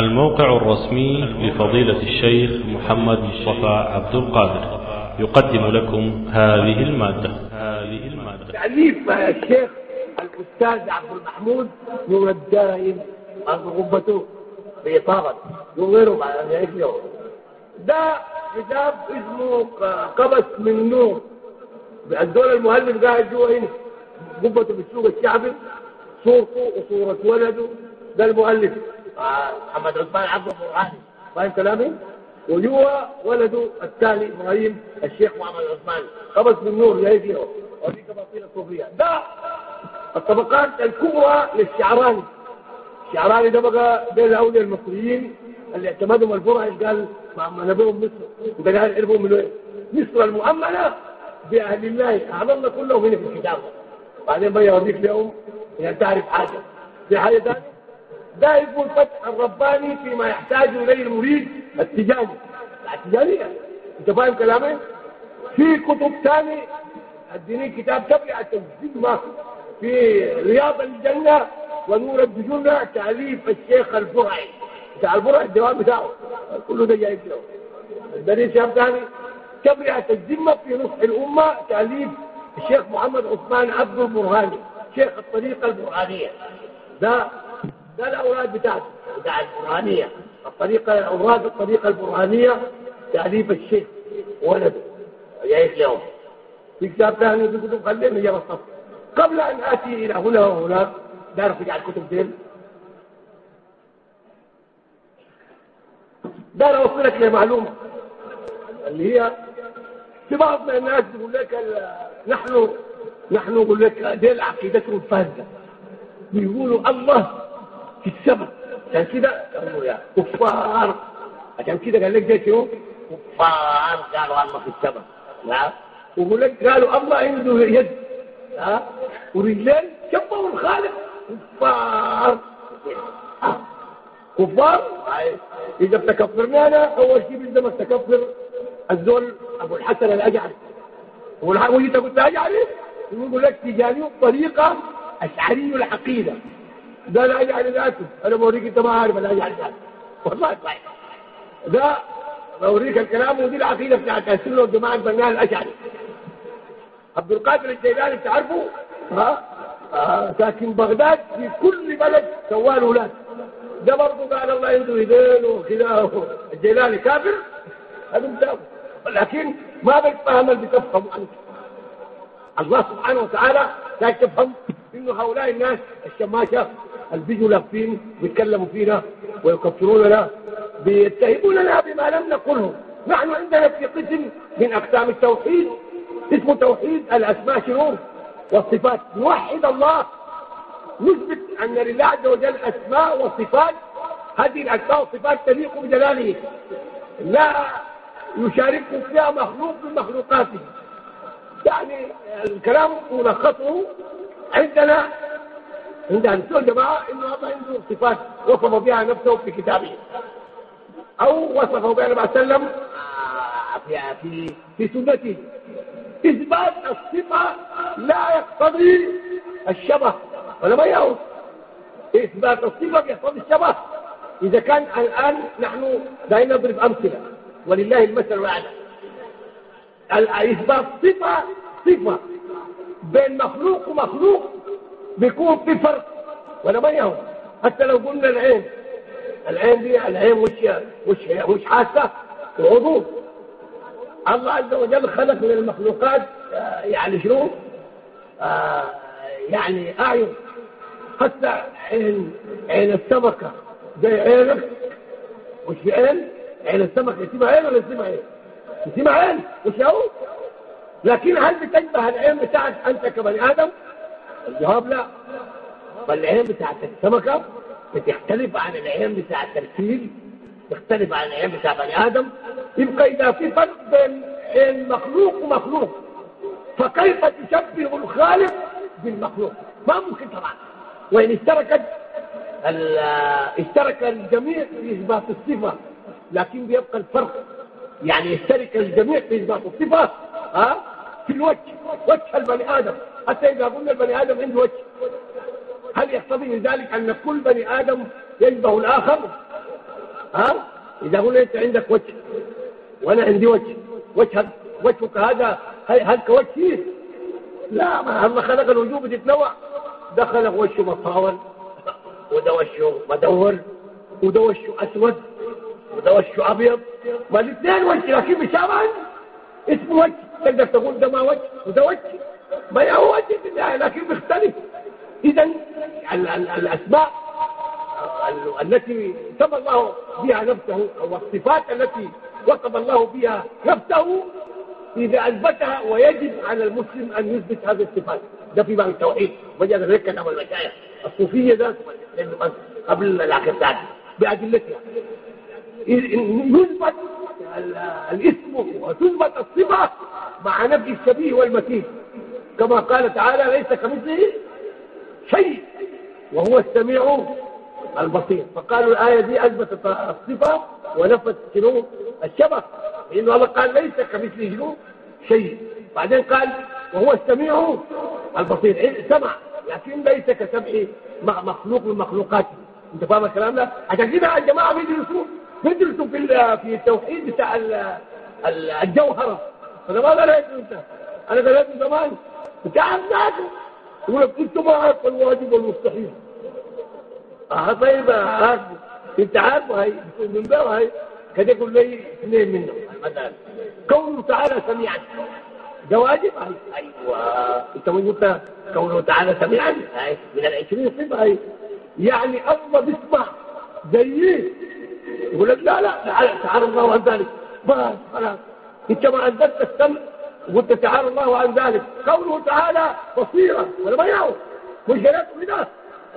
الموقع الرسمي لفضيلة الشيخ محمد مصطفى عبد القادر. يقدم لكم هذه المادة. هذه المادة. تأليف الشيخ الأستاذ عبد المحمود نور الدائم غبته بإطارة. وغيره مع ده كتاب اسمه قبس من نور. الدول المؤلف قاعد جوا هنا. قبته بالسوق الشعبي. صورته وصورة ولده. ده المؤلف. محمد عثمان عبد القرآني فاهم كلامي؟ وجوا ولده الثاني إبراهيم الشيخ محمد عثمان. قبس من نور جاي فيه ودي تفاصيل الصوفيه ده الطبقات الكبرى للشعراني. الشعراني ده بقى بين الأولياء المصريين اللي اعتمدهم الفرع قال؟ ما نبيهم مصر. وده قال عرفوا من وين؟ مصر المؤمنة بأهل الله. اعلمنا كلهم هنا في الكتاب. بعدين بقى يوريك لهم يعني تعرف حاجة. في حاجة ثانية ده اسمه الفتح الرباني فيما يحتاج إليه المريد التجاني التجانيه أنت فاهم كلامي؟ في كتب ثاني أديني كتاب تبع التجديد في. رياض الجنة ونور الدجنه تأليف الشيخ الفرعي بتاع الفرع الدوام بتاعه. كله ده جاي كده الدليل شاب ثاني. تبرئة الذمة في نصح الأمة تأليف الشيخ محمد عثمان عبد البرهاني شيخ الطريقة البرهانية. ده ده الأولاد بتاعته بتاع البرهانية. الطريقة أوراد الطريقة البرهانية تأليف الشيخ ولده جايز لهم في كتاب ثاني في كتب خلينا يا الصف قبل أن آتي إلى هنا وهناك دار في الكتب دين. ده أنا اوصلك لمعلومه اللي هي في بعض من الناس يقول لك نحن نحن نقول لك دي عقيدتهم الفاسدة. بيقولوا الله في السماء عشان كده؟ يقولوا يا كفار. عشان كده قال لك ده شنو كفار. قالوا الله في السماء لا ويقول لك قالوا الله عنده يد. ها؟ ورجلين شبهوا الخالق. كفار. كفار؟ إذا بتكفرنا أنا أول شيء بلزمك تكفر الزول أبو الحسن الأجعري وإنت قلت أجعري يقول لك تجاني بطريقة أشعري العقيدة. ده الأجعري ذاته أنا بوريك أنت ما عارف الأجعري ذاته والله. صحيح ده بوريك الكلام ودي العقيدة بتاعت السنة والجماعة البناء الأشعري. عبد القادر الجيلاني بتعرفه ها؟ آه. ساكن بغداد في كل بلد سواه أولاد ده برضه قال الله عنده يدين وكذا الجيلاني كافر؟ هذا مداوم لكن ما بيتفهم اللي بتفهم عنه. الله سبحانه وتعالى لا تفهم إنه هؤلاء الناس الشماشة. اللي بيجوا لافين بيتكلموا فينا ويكفروننا بيتهموننا بما لم نقله. نحن عندنا في قسم من أقسام التوحيد اسمه توحيد الأسماء شنو؟ والصفات. نوحد الله. نثبت أن لله عز وجل أسماء وصفات. هذه الأسماء والصفات تليق بجلاله. لا يشاركه فيها مخلوق من مخلوقاته. يعني الكلام ملخصه عندنا عند أهل الجماعة إنه الله عنده صفات وصف بها نفسه في كتابه. أو وصفه بها النبي صلى الله عليه وسلم في في في سنته. إثبات الصفة لا يقتضي الشبه ولا ما إثبات الصفة يقتضي الشبه. إذا كان الآن نحن دائما نضرب أمثلة ولله المثل الأعلى إثبات صفة صفة. بين مخلوق ومخلوق بيكون في فرق. ولا ما يعود حتى لو قلنا العين. العين دي العين مش مش مش حاسة وعضو الله عز وجل خلق من المخلوقات يعني شنو؟ آه يعني أعين. حتى عين عين السمكة. زي عينك. مش عين؟ عين السمكة. اسمها عين ولا اسمها عين؟ اسمها عين. مش هو؟ لكن هل بتشبه العين بتاعت أنت كبني آدم؟ الجواب لا. فالعين بتاعت السمكة بتختلف عن العين بتاعت الفيل تختلف عن العين بتاع بني آدم. يبقى إذا في فرق بين المخلوق ومخلوق فكيف تشبه الخالق بالمخلوق؟ ما ممكن طبعا. وإن اشتركت اشترك الجميع في إثبات الصفة لكن بيبقى الفرق. يعني يشترك الجميع في إثبات الصفة ها؟ في الوجه وجه البني آدم. حتى إذا قلنا البني آدم عنده وجه. هل يقتضي من ذلك أن كل بني آدم يشبه الآخر؟ ها؟ إذا قلنا أنت عندك وجه وأنا عندي وجه. وجهك وجهك هذا هل كوجهي لا ما الله خلق الوجوه بتتنوع دخل وشه مطاول وده وشه مدور وده وشه أسود وده وشه أبيض. ما الاثنين وجه لكن بشامل اسمه وجه تقدر تقول ده ما وجه وده وجه. ما هو وجه لكن بيختلف. إذا الأسماء التي سمى الله بها نفسه أو الصفات التي وصف الله بها نفسه إذا أثبتها ويجب على المسلم أن يثبت هذه الصفات. ده في باب التوحيد. وجد ذلك كتاب المشايخ. الصوفية ذات قبل العقل الثاني بأدلتها. يثبت الاسم وتثبت الصفة مع نفي الشبيه والمثيل كما قال تعالى ليس كمثله شيء وهو السميع البصير. فقالوا الآية دي أثبتت الصفة ونفت شنو؟ الشبه. لأنه الله قال ليس كمثله شنو؟ شيء. بعدين قال وهو السميع البصير. سمع. لكن ليس كسمع مخلوق من مخلوقاته. أنت فاهم الكلام ده؟ عشان كده الجماعه بيدرسوا بيدرسوا في في التوحيد بتاع الجوهرة. أنا ما قريت أنت. أنا من زمان. بتاع ذاته يقول لك انت ما عارف الواجب والمستحيل. آه طيب عارف. انت عارف هاي؟ من باب هاي؟ كده يقول لي اثنين منهم كونه تعالى سميعا. ده واجب أيوه. انت من قلت كونه تعالى سميعا. من العشرين صفة هاي. يعني الله بيسمع زيه يقول لك لا لا تعالى الله عن ذلك. بس خلاص. انت ما عندك السمع. وقلت تعالى الله عن ذلك. كونه تعالى بصيرا ولا مش جلته كده.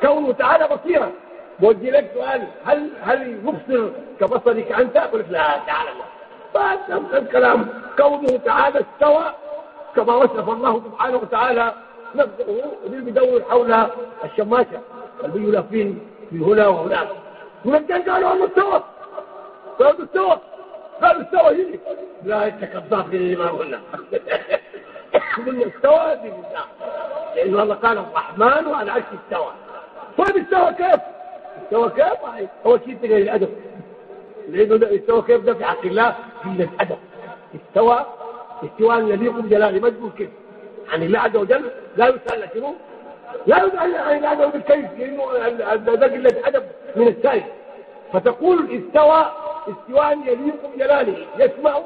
كونه تعالى بصيرا. بودي لك سؤال هل هل يبصر كبصرك أنت؟ أقول لك لا تعالى الله. نفس الكلام. كونه تعالى استوى كما وصف الله سبحانه وتعالى نفسه اللي بيدور حول الشماشه اللي بيلفين في هنا وهناك. ولكن قالوا أنه استوى. قالوا استوى. قالوا استوى يجي لا انت كذاب ما قلنا. قلنا استوى لأنه الله قال الرحمن وعلى عرش استوى طيب استوى كيف؟ استوى كيف؟ هو شيء تقل الأدب. لأنه استوى كيف ده في حق الله؟ قله الأدب. استوى استواء يليق بجلاله ما تقول كيف. عن الله عز وجل لا يسأل شنو؟ لا يسأل عن الله عز وجل كيف لأنه ده قله أدب من السائل. فتقول استوى استواء يليق بجلاله. يسمع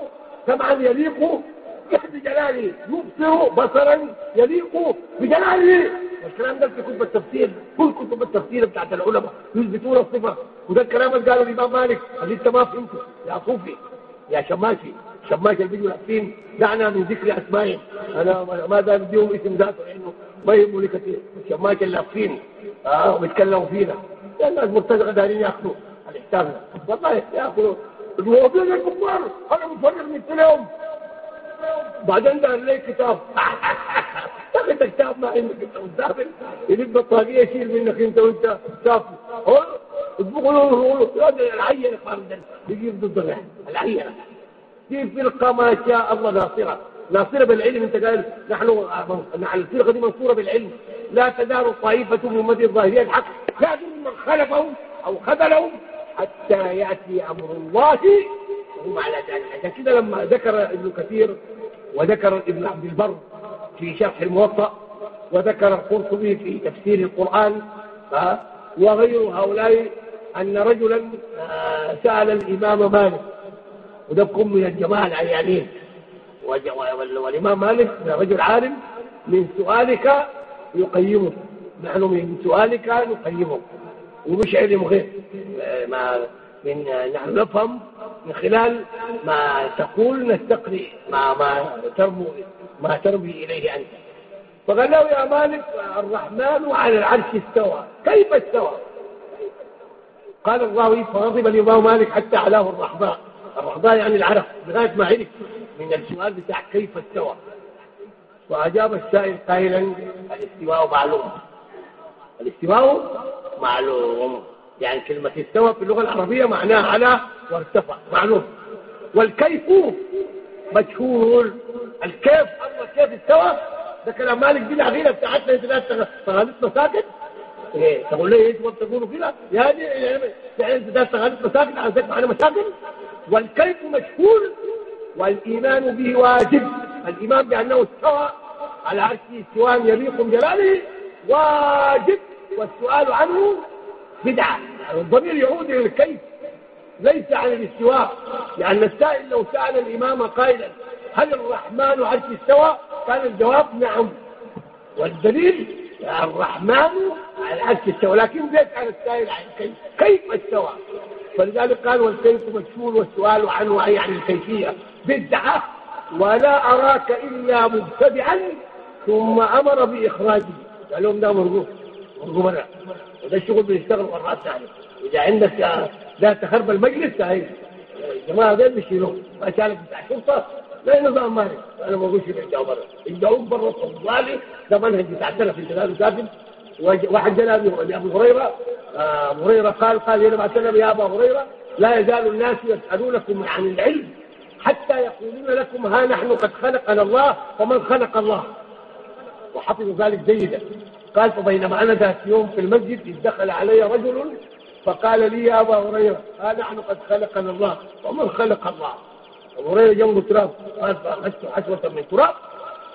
سمعا يليق بجلاله. يبصر بصرا يليق بجلاله. والكلام ده في كتب التفسير. كل كتب التفسير بتاعت العلماء يثبتون الصفة. وده الكلام اللي قاله الإمام مالك. اللي أنت ما فهمته يا صوفي يا شماشي. شماشي اللي بيجوا لافين دعنا من ذكر اسمائهم أنا ما دام بديهم اسم ذاته لأنه ما يهمني كثير شماشي اللي لافين آه وبيتكلموا فينا. الناس مرتزقه دارين يأخذوا. الاحسان والله ياخذوا المواضيع الكبار أنا مفرغ من لهم بعدين ده لي كتاب. تاخد كتاب ما عندك انت مسافر يجيب بطاريه يشيل منك أنت وأنت مسافر يقولوا العينة فردا يجيب ضد العينة. في فرقه ما شاء الله ناصرة؟ ناصرة بالعلم أنت قال نحن الفرقة دي منصورة بالعلم. لا تزال طائفة من امتي الظاهرية الحق. لا من خلفهم أو خذلهم حتى يأتي أمر الله. وهم على ذلك. عشان كده لما ذكر ابن كثير وذكر ابن عبد البر في شرح الموطأ وذكر القرطبي في تفسير القرآن وغير هؤلاء أن رجلا آه، سأل الإمام مالك. ودبكم من الجماعة العيانين. والإمام مالك رجل عالم من سؤالك يقيمك. نحن من سؤالك نقيمك. ومش علم غير. ما من نحن نفهم من خلال ما تقول نستقري ما ما ترمو ما ترمي إليه أنت. فقال له يا مالك الرحمن على العرش استوى. كيف استوى؟ قال الراوي فغضب الإمام مالك حتى علاه الرحماء الرحماء يعني العرف لغاية ما عرف من السؤال بتاع كيف استوى. وأجاب السائل قائلا الاستواء معلوم. الاستواء معلوم. يعني كلمة استوى في اللغة العربية معناها على وارتفع معلوم. والكيف مجهول. الكيف الله كيف استوى ده كلام مالك دي العقيدة بتاعتنا انت لا تغالطنا ساكت؟ إيه تقول لي إيش تقولوا كده؟ يا دي يعني أنت ده اشتغلت مساكن عندك معنا مساكن. والكيف مشهور والإيمان به واجب. الإيمان بأنه استوى على عرشه استواء يليق بجلاله واجب. والسؤال عنه يعني الضمير يعود إلى الكيف ليس عن الاستواء. لأن السائل لو سأل الإمام قائلا هل الرحمن عرش استوى كان الجواب نعم. والدليل الرحمن على عرش استوى لكن ليس على السائل عن كيف كيف استوى؟ فلذلك قال والكيف مشهور والسؤال عنه أي عن الكيفية. بدعة ولا أراك إلا مبتدعا ثم أمر بإخراجه. قال لهم ده مرغوب. أنا وده الشغل بيشتغل مرات ثانية إذا عندك لا تخرب المجلس هاي الجماعة دول بيشيلوه ما شالك بتاع شرطه لا نظام مالي. أنا ما بقولش يرجعوا برا يرجعوا برا الطوالي ده منهج بتاع انت لازم ساكن واحد جاء ابو هريرة آه، ابو هريرة قال قال يا نبي سلم يا أبا هريرة لا يزال الناس يسألونكم عن العلم حتى يقولون لكم ها نحن قد خلقنا الله ومن خلق الله. وحفظوا ذلك جيدا. قال فبينما أنا ذات يوم في المسجد إذ دخل علي رجل فقال لي يا أبا هريرة ها نحن قد خلقنا الله. ومن خلق الله؟ أبو هريرة جنبه تراب قال فأخذت حسوه من تراب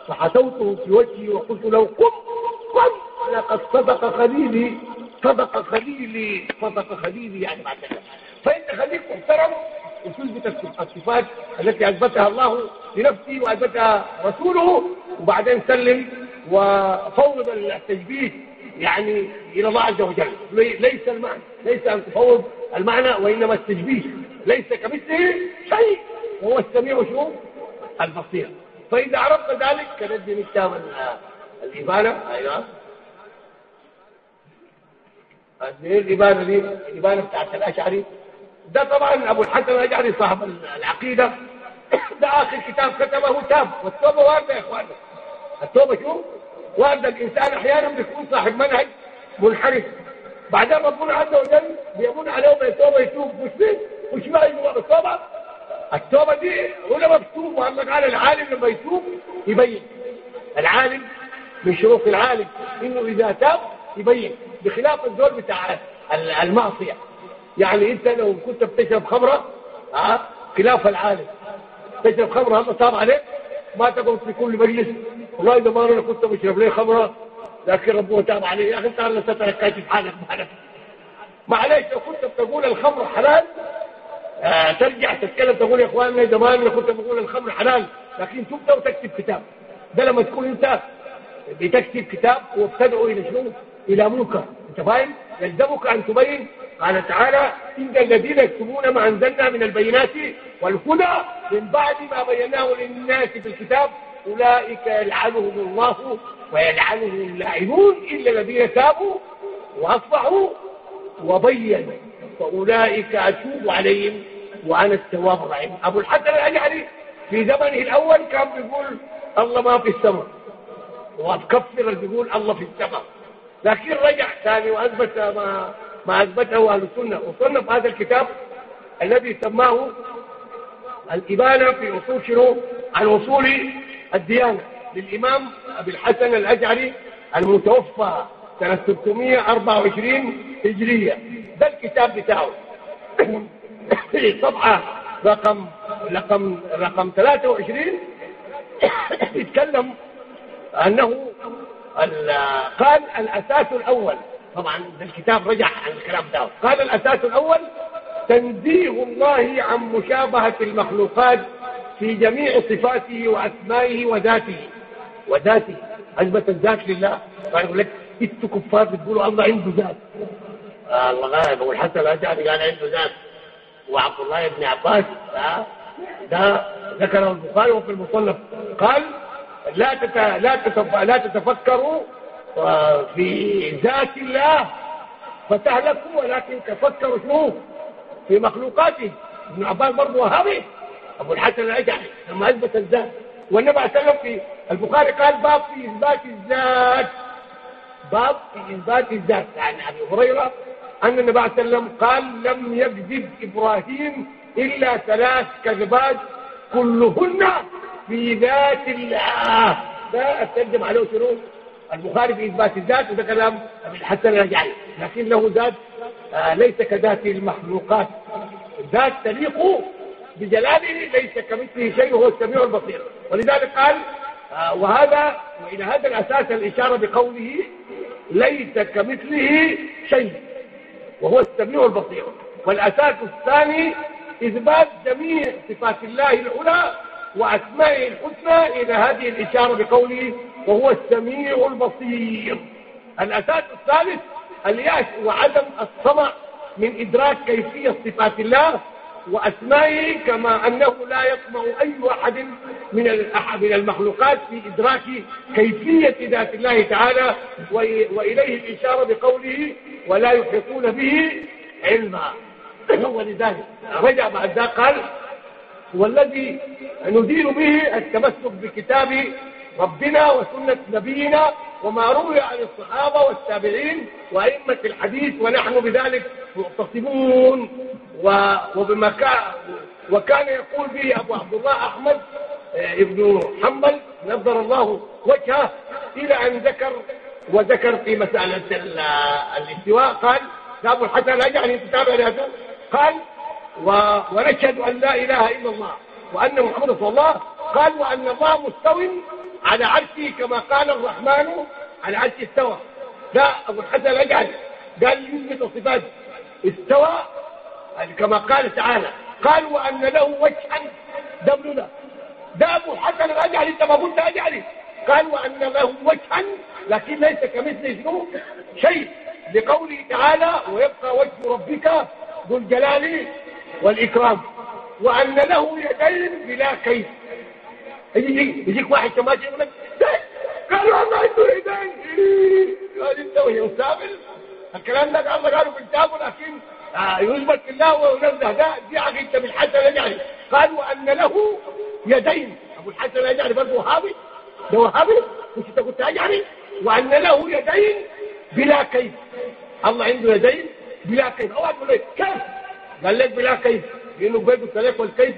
فحسوته في وجهي وقلت له قم قم لقد صدق خليلي صدق خليلي صدق خليلي. يعني مع كذا فانت خليك محترم وتثبت الصفات التي أثبتها الله لنفسه وأثبتها رسوله وبعدين سلم وفوض التشبيه يعني إلى الله عز وجل. ليس المعنى ليس أن تفوض المعنى وإنما التشبيه ليس كمثله شيء. وهو السميع شو؟ البصير. فإذا عرفت ذلك كندي كتاب الإبانة. أيوه. الإبانة دي الإبانة بتاعت الأشعري. ده طبعا أبو الحسن الأشعري صاحب العقيدة. ده آخر كتاب كتبه تاب. والتوبة واردة يا إخوانا التوبة شو؟ واردة الإنسان أحيانا بيكون صاحب منهج منحرف. بعدين ربنا عز وجل بيمن عليهم التوبة يتوب. مش مين؟ مش ما يجوا التوبة؟ التوبة دي علماء بتوب والله قال العالم لما يتوب يبين. العالم من شروط العالم. إنه إذا تاب يبين. بخلاف الزول بتاع المعصية. يعني أنت لو كنت بتشرب خمرة ها خلاف العالم. تشرب خمرة هم صاب عليك؟ ما تقول في كل مجلس. والله إذا ما أنا كنت بشرب لي خمرة لكن ربنا تاب علي. يا أخي أنت على سترك كاتب حالك. معلش. معلش لو كنت بتقول الخمر حلال آه ترجع تتكلم تقول يا إخواننا زمان أنا كنت بقول الخمر حلال لكن تبدا وتكتب كتاب. ده لما تكون أنت بتكتب كتاب وبتدعو إلى شنو؟ إلى منكر. أنت فاهم؟ يلزمك أن تبين قال تعالى إن الذين يكتبون ما أنزلنا من البينات والهدى من بعد ما بيناه للناس في الكتاب أولئك يلعنهم الله ويلعنهم اللاعنون إلا الذين تابوا وأصلحوا وبينوا فأولئك أتوب عليهم وأنا التواب الرحيم. أبو الحسن الاشعري في زمنه الأول كان بيقول الله ما في السماء اللي بيقول الله في السماء. لكن رجع ثاني وأثبت ما ما أثبته أهل السنة. وصنف هذا الكتاب الذي سماه الإبانة في أصول شنو؟ عن أصول الديانة للإمام أبي الحسن الأجعري المتوفى سنة 624 هجرية. ده الكتاب بتاعه. صفحة رقم رقم رقم 23 يتكلم أنه قال الأساس الأول. طبعا الكتاب رجع عن الكلام ده. قال الأساس الأول تنزيه الله عن مشابهة المخلوقات في جميع صفاته وأسمائه وذاته. وذاته. أثبت الذات لله. قال لك أنتوا كفار بتقولوا الله عنده ذات. الله غالب أبو الحسن الأشعري قال عنده ذات. وعبد الله بن عباس ده ذكره البخاري وفي المصنف. قال لا لا لا تتفكروا في ذات الله فتهلكوا ولكن تفكروا في مخلوقاته. ابن عباس برضه وهابي. أبو الحسن الاشعري لما أثبت الذات. والنبي عليه وسلم في البخاري قال باب في إثبات الذات. باب في إثبات الذات. يعني أبي هريرة أن النبي عليه وسلم قال لم يكذب إبراهيم إلا ثلاث كذبات كلهن في ذات الله. ده اترجم عليه شنو؟ البخاري في إثبات الذات وده كلام ابن الحسن الرجعي لكن له ذات آه ليس كذات المخلوقات. ذات تليق بجلاله ليس كمثله شيء وهو السميع البصير. ولذلك قال آه وهذا وإلى هذا الأساس الإشارة بقوله ليس كمثله شيء وهو السميع البصير. والأساس الثاني إثبات جميع صفات الله العلى وأسمائه الحسنى إلى هذه الإشارة بقوله وهو السميع البصير. الأساس الثالث اليأس وعدم الطمع من إدراك كيفية صفات الله وأسمائه كما أنه لا يطمع أي أحد من من المخلوقات في إدراك كيفية ذات الله تعالى وإليه الإشارة بقوله ولا يحيطون به علما. ولذلك رجع بعد ذلك قال والذي ندين به التمسك بكتاب ربنا وسنة نبينا وما روي عن الصحابة والتابعين وأئمة الحديث ونحن بذلك مقتصمون وبما كان وكان يقول به أبو عبد الله أحمد آه، ابن حنبل نظر الله وجهه إلى أن ذكر وذكر في مسألة الاستواء قال كتاب الحسن أجعل تتابع لهذا قال ونشهد أن لا إله إلا الله وأن محمد رسول الله. قال وأن الله مستوي على عرشه كما قال الرحمن على عرشه استوى. لا أبو الحسن الأجعل قال يثبت الصفات استوى كما قال تعالى. قال وأن له وجها دبلنا ده أبو الحسن الأجعل أنت ما قلت أجعلي قال وأن له وجها لكن ليس كمثله شيء. لقوله تعالى ويبقى وجه ربك ذو الجلال والإكرام. وأن له يدين بلا كيف يجي يجيك واحد شماشي يقول لك قالوا الله عنده يدين قال انت وهي مسابل الكلام ده الله قالوا في الكتاب لكن آه يثبت الله وينزه ده دي عقيدة بالحسن الأجعري قال وأن له يدين. أبو الحسن الأجعري برضه وهابي؟ ده وهابي؟ مش أنت كنت أجعري وأن له يدين بلا كيف الله عنده يدين بلا كيف أوعى تقول لك كيف؟ قال لك بلا كيف لأنه بيد الكيف والكيف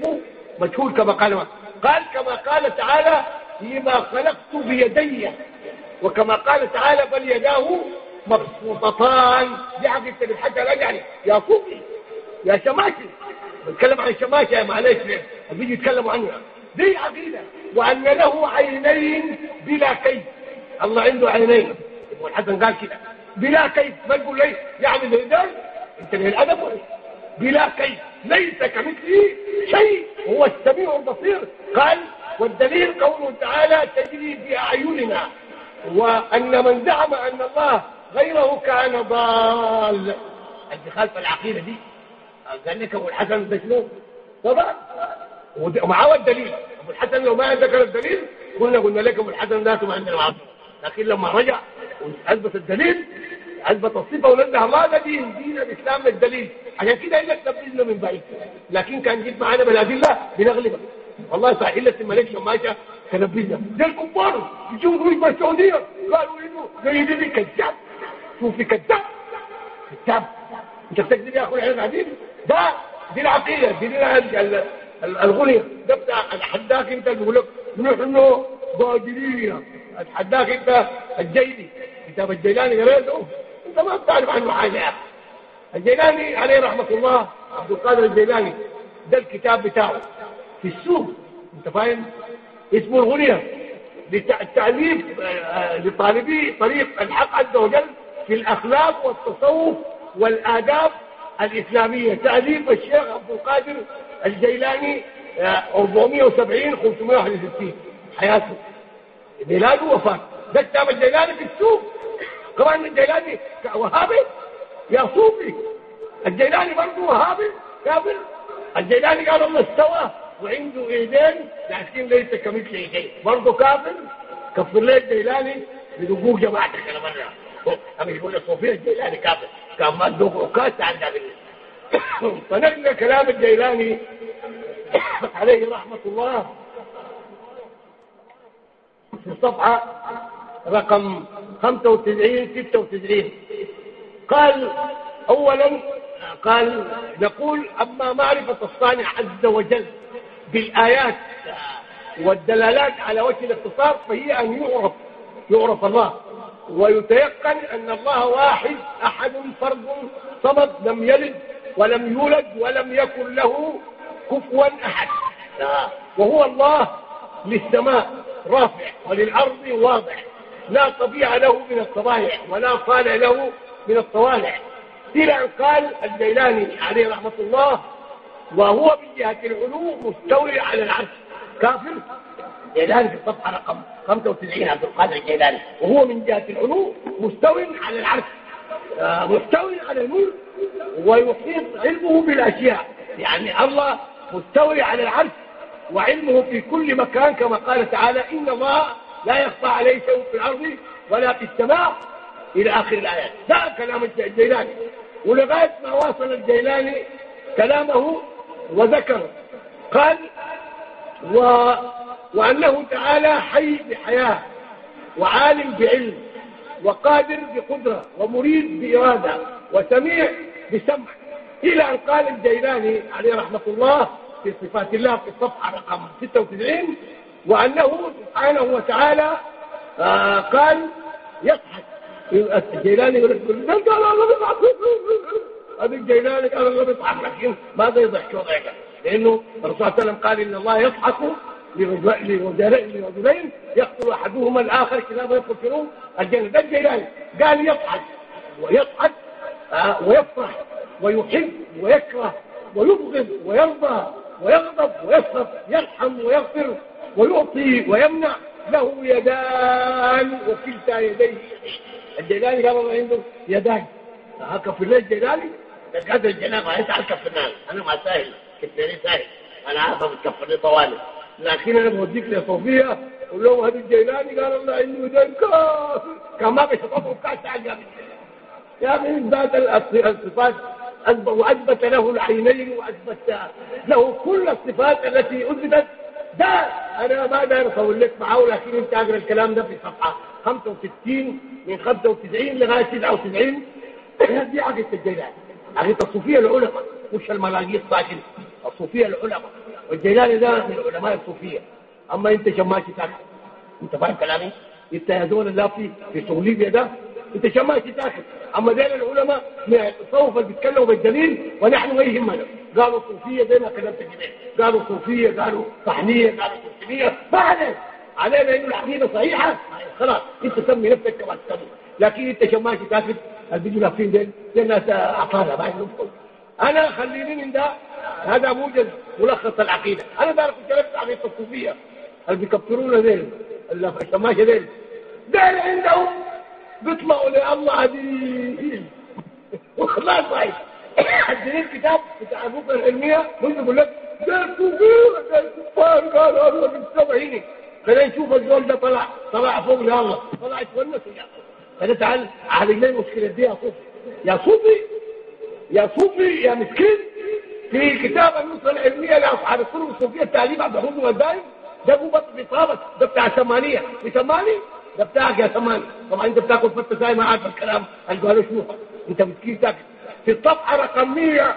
مجهول كما قال قال كما قال تعالى لما خلقت بيدي وكما قال تعالى بل يداه مبسوطتان. دي عقيدة الحاجة لا يعني يا صوفي يا شماشي بتكلم عن الشماشة معلش بيجي يتكلموا عنها دي عقيدة وأن له عينين بلا كيف. الله عنده عينين. والحسن قال كده. بلا كيف. ما تقول لي يعني الهداية انت من الأدب بلا كيف ليس كمثله شيء. هو السميع البصير. قال والدليل قوله تعالى تجري بأعيننا. وأن من زعم أن الله غيره كان ضال. أنت خالف العقيدة دي. قال لك أبو الحسن ده شنو طبعا ومعاه الدليل. أبو الحسن لو ما ذكر الدليل قلنا قلنا لك أبو الحسن ذاته ما عندنا لكن لما رجع وأثبت الدليل أثبت الصفة ونزه الله ده دين دين الإسلام الدليل عشان كده إنك تبذلنا من بعيد. لكن كان جيت معانا بالأدلة بنغلبك والله صحيح إلا الملك شماشة تنبذنا ده الكبار يجوا يقولوا السعودية قالوا إنه زي دي كذاب. شوفي كذاب. كذاب. أنت بتكذب يا أخوي إحنا قاعدين ده دي العقيدة دي الغنية. ده بتاع الحداك أنت بيقول لك نحن قادرين الحداك أنت الجيلي. كتاب الجيلاني قريته انت ما بتعرف عنه حاجة الجيلاني عليه رحمة الله عبد القادر الجيلاني ده الكتاب بتاعه. في السوق أنت فاهم؟ اسمه الغنية. للتعليم آه، لطالبي طريق الحق عز وجل في الأخلاق والتصوف والآداب الإسلامية. تأليف الشيخ عبد القادر الجيلاني 470 561 حياته. ميلاده وفاة ده كتاب الجيلاني في السوق. كمان الجيلاني وهابي يا صوفي. الجيلاني برضه وهابي. كافر. الجيلاني قال الله استوى وعنده إيدين لكن ليس كمثل شيء. برضه كافر. كفر ليه الجيلاني؟ بدقوق جماعتك أنا مره اما يقول الصوفيه الجيلاني كافر. كان ما تدوق عكاز تعدى فنقل كلام الجيلاني عليه رحمة الله. في الصفحة رقم 95 96 قال أولا قال نقول أما معرفة الصانع عز وجل بالآيات والدلالات على وجه الاختصار فهي أن يعرف يعرف الله. ويتيقن أن الله واحد أحد فرد صمد لم يلد ولم يولد ولم يكن له كفوا أحد. وهو الله للسماء رافع وللأرض واضع لا طبيعة له من الطبائع ولا طالع له من الطوالع إلى أن قال الجيلاني عليه رحمة الله وهو من جهة العلو مستوي على العرش. كافر؟ جيلاني في الصفحة رقم 95 عبد القادر الجيلاني. وهو من جهة العلو مستوي على العرش. آه، مستوي على الملك ويحيط علمه بالأشياء. يعني الله مستوي على العرش وعلمه في كل مكان كما قال تعالى إن الله لا يخفى عليه شيء في الأرض ولا في السماء إلى آخر الآيات. ده كلام الجيلاني. ولغاية ما واصل الجيلاني كلامه وذكر قال و... وأنه تعالى حي بحياة وعالم بعلم وقادر بقدرة ومريد بإرادة وسميع بسمع. إلى أن قال الجيلاني عليه رحمة الله في صفات الله في الصفحة رقم 96 وأنه سبحانه وتعالى آه قال يضحك. الجيلاني يقول لك قال الله بيضحك هذا الجيلاني قال الله بيضحك لكن ماذا يضحك وضعك لأنه الرسول صلى الله عليه وسلم قال إن الله يضحك لرجلين يقتل أحدهما الآخر. في نوم الجنة ده الجيلاني. قال يضحك. ويضحك آه ويفرح ويحب ويكره ويبغض ويرضى ويغضب ويسخط يرحم ويغفر. ويعطي ويمنع له يدان وكلتا يديه. الجيلاني قال الله عنده يدان. هكا في الليل الجيلاني قدر الجنان ما يسعى الكفرنان أنا ما ساهل. كفرني ساهل. أنا عارفه بتكفرني طوالي. لكن أنا بوديك لصوفيا قول لهم هذا الجيلاني قال الله عنده يدان كان ما بيشطفوا كاس تعال يا من ذات الصفات وأثبت له العينين وأثبت له كل الصفات التي أثبتت. ده أنا ما داير أقول لك معه لكن أنت أقرأ الكلام ده في صفحة 65 من 95 لغاية 99 دي عقيدة الجيلاني عقيدة الصوفية العلماء. مش الملاقيه الساكن الصوفية العلماء. والجيلاني ده من علماء الصوفية. أما أنت شماشي تاكل. أنت فاهم كلامي؟ أنت يا دول الله في في صوليبيا ده. أنت شماشي تاكل. أما دين العلماء سوف بيتكلموا بالدليل ونحن ما يهمنا قالوا صوفية زي ما كلمت كده قالوا صوفية قالوا طحنية قالوا سلسلية ما علينا. علينا إنه العقيدة صحيحة. خلاص. أنت سمي نفسك كما تسمي. لكن أنت شماشي تاكل اللي بيجوا لافين دين دي الناس أعطانا ما عندهم أنا خليني من ده. هذا موجز ملخص العقيدة. أنا بعرف كلمت عقيدة الصوفية. اللي بيكفرونا دين الشماشة دين دين عندهم بيطلعوا لله عديد وخلاص صحيح عندنا الكتاب. بتاع أبوك العلمية؟ مش بيقول لك ده كبير ده كفار قال الله بالسبعيني خلينا نشوف الزول ده طلع طلع فوق يا الله طلع يتونس. يا فده تعال على لي المشكلة دي يا صوفي. يا صوفي يا صوفي يا مسكين. في كتاب النصره العلمية لاصحاب الطرق الصوفية التعليم عبد الحميد والدايم ده بطل بطابه ده بتاع ثمانية. بثمانيه ده بتاعك يا سمان طبعا أنت بتاكل فتة زي ما عارف الكلام. قال له شو أنت مسكين تاكل. في الصفحه رقم 100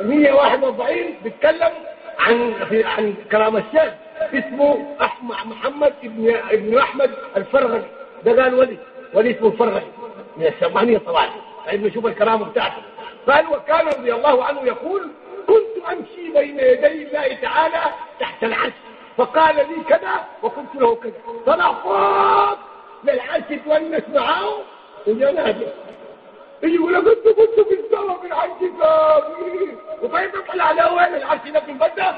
141 بيتكلم عن عن كلام الشيخ اسمه احمد محمد ابن ابن أحمد الفرغلي. ده قال ولي ولي اسمه الفرغلي. من السمانيه طبعا. طيب نشوف الكلام بتاعته قال وكان رضي الله عنه يقول كنت أمشي بين يدي الله تعالى تحت العرش فقال لي كذا وقلت له كذا. طلع فوق للعرش تونس معاه وجنازه يجي يقول لك انت كنت في السما في العرش كافي وطيب طلع له وين؟ العرش ده في البدة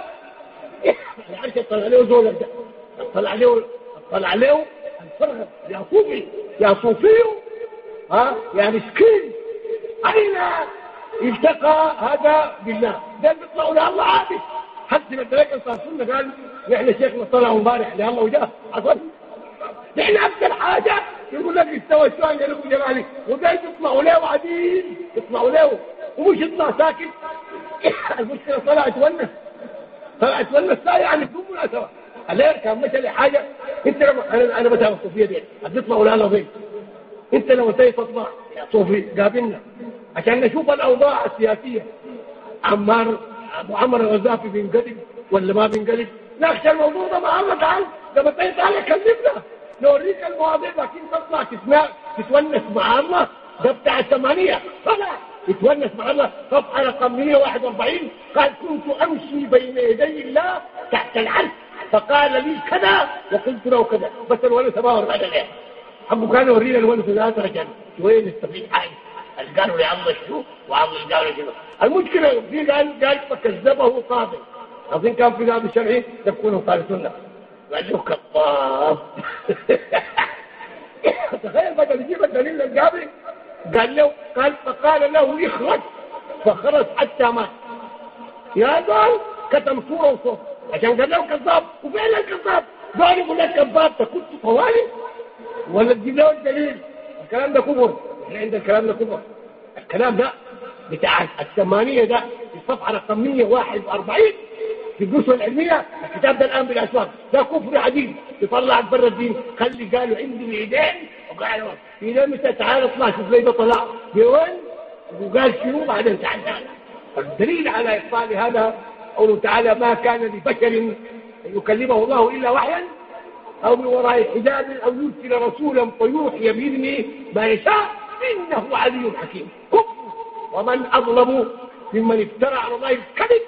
العرش طلع له زول ده طلع له طلع له الفرغ يا صوفي يا صوفي ها يا مسكين. أين التقى هذا بالله؟ ده بيطلعوا لله عادي. حتى تلاقي صار سنه قال نحن شيخنا طلع امبارح لله وجاء عقل نحن أكثر حاجة يقول لك استوى الشوان قالوا جمالي وده يطلعوا له وعدين يطلعوا له ومش يطلع ساكت المشكلة طلعت ونس طلعت ونس لا يعني بدون مناسبة. عليه كان مثل حاجة. انت لما أنا أنا بتابع الصوفية دي؟ هتطلعوا لها لغين انت لما تيجي تطلع صوفي قابلنا. عشان نشوف الأوضاع السياسية. عمار أبو عمر الغزافي بينقلب ولا ما بينقلب؟ نخشى الموضوع ده مع الله تعالى لما تيجي تعالى كلمنا. نوريك المواضيع لكن تطلع تسمع تتونس مع الله ده بتاع الثمانية طلع! يتونس مع الله صفحة رقم 141 قال كنت أمشي بين يدي الله تحت العرش. فقال لي كذا. وقلت له كذا. بس الولد ما بعد الآن حقه كان يورينا الولد ذات رجل. وين استفيد حاجة قالوا لي الله شو؟ وعمل قالوا شنو؟ المشكلة في قال قال فكذبه قاضي. أظن كان في باب الشرعي تكون قال سنة. قال له كذاب تخيل بقى يجيب الدليل القاضي قال له قال فقال له اخرج. فخرج حتى مات. يا قال كتم صورة وصوت. عشان قال له كذاب. وفعلا كذاب قال يقول لك كذاب كنت طوالي ولا تجيب له الدليل. الكلام ده كبر. إحنا عندنا الكلام ده كبر. الكلام ده بتاع الثمانية ده في الصفحة رقم 141 في الدروس العلمية الكتاب ده الآن بالأسواق. ده كفر عديد. يطلعك برا الدين. خلي قالوا عندي العيدين وقالوا في لمسة تعالى اطلع شوف لي طلع بوين وقال شنو بعدين تعال الدليل على إبطال هذا قوله تعالى ما كان لبشر أن يكلمه الله إلا وحيا أو من وراء حجاب أو يرسل رسولا فيوحي بإذنه ما يشاء إنه علي حكيم. كفر. ومن أظلم ممن افترى على الله الكذب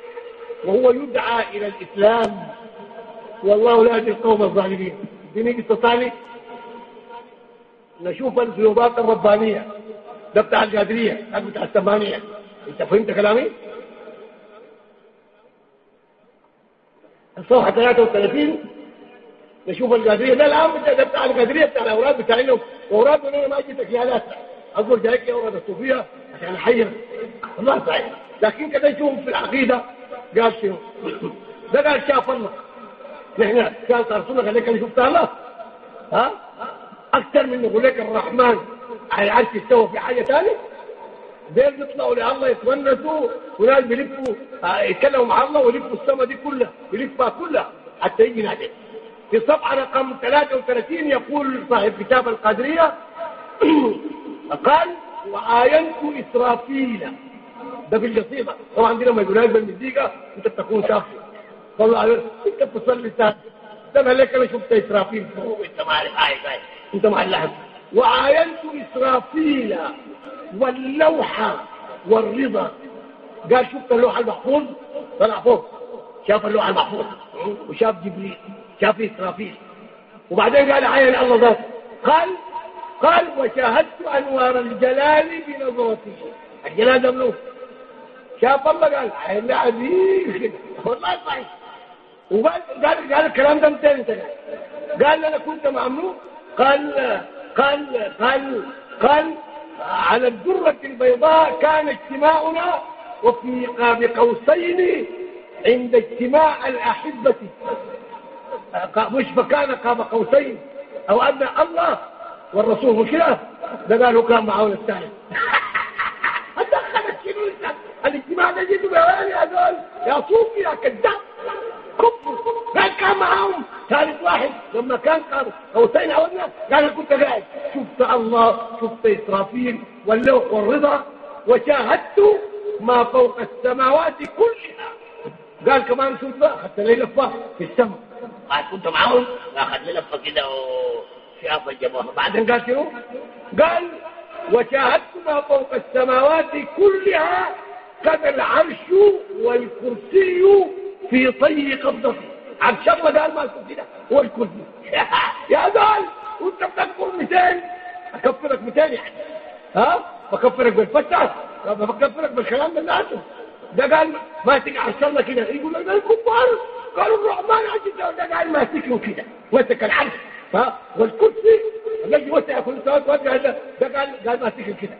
وهو يدعى إلى الإسلام. والله لا يهدي القوم الظالمين. ديني استطالي نشوف الفيوضات الربانية. ده بتاع القادرية ده بتاع الثمانية انت فهمت كلامي؟ الصفحة 33 نشوف القادرية ده الآن ده بتاع القادرية بتاع الأوراد بتاعنا. وأوراد من ما جيتك يا ناس. أقول جايك يا أوراد الصوفية عشان أحير. الله صحيح. لكن كده يشوف في العقيدة. قال شنو؟ ده قال شاف الله نحن كان رسولنا قال لك أنا شفت الله ها؟ أكثر من يقول لك الرحمن على العرش استوى في حاجة ثانية؟ دير بيطلعوا لله يتونسوا وناس بيلفوا آه، يتكلموا مع الله ويلفوا السماء دي كلها يلفها كلها حتى يجي نادي. في الصفحه رقم 33 يقول صاحب كتاب القادرية قال وآينت إسرافيل. ده في القصيدة. طبعا عندنا ما يقولهاش بالمزيكا انت بتكون شافي صلى عليه انت بتصلي ساعة. ده لك أنا شفت إسرافيل. فوق انت ما عارف عايز عايز انت ما اللحم وعاينت إسرافيل واللوحة والرضا. قال شفت اللوحة المحفوظ؟ طلع فوق. شاف اللوحة المحفوظ. وشاف جبريل. شاف إسرافيل. وبعدين قال عين الله ذاته. قال قال وشاهدت أنوار الجلال بنظرته. الجلال ده منه شاف الله قال عين عزيز والله صحيح. وقال قال قال الكلام ده متى انت قال أنا كنت ممنوع قال قال قال قال على الدرة البيضاء كان اجتماعنا وفي قاب قوسين عند اجتماع الأحبة. مش فكان قاب قوسين أو أن الله والرسول مش كده ده قالوا كان معاون الثاني. الاجتماع ده جيتوا بيواني هذول يا صوفي يا كذاب. كفر قال كان معاهم ثالث واحد لما كان قال أو الناس قال كنت قاعد. شفت الله شفت إسرافيل واللوح والرضا وشاهدت ما فوق السماوات كلها. قال كمان شفت أخذت لي لفه في السماء. قال كنت معاهم اخذ لي لفه كده وشاف الجبهه بعدين قال شنو؟ قال وشاهدت ما فوق السماوات كلها كان العرش والكرسي في طي قبضته. عرش الله قال ما الكرسي ده هو الكرسي. يا دول وانت بتكفر 200 أكفرك 200 يعني. ها؟ بكفرك بالفتح؟ بكفرك بالكلام ده الناس ده قال ماسك عرش الله كده. يقول لك الكفار. قالوا الرحمن عجز ده قال ماسكه كده. ماسك العرش. ها؟ والكرسي. الذي وسع كل وجه ده ده قال قال ماسكه كده.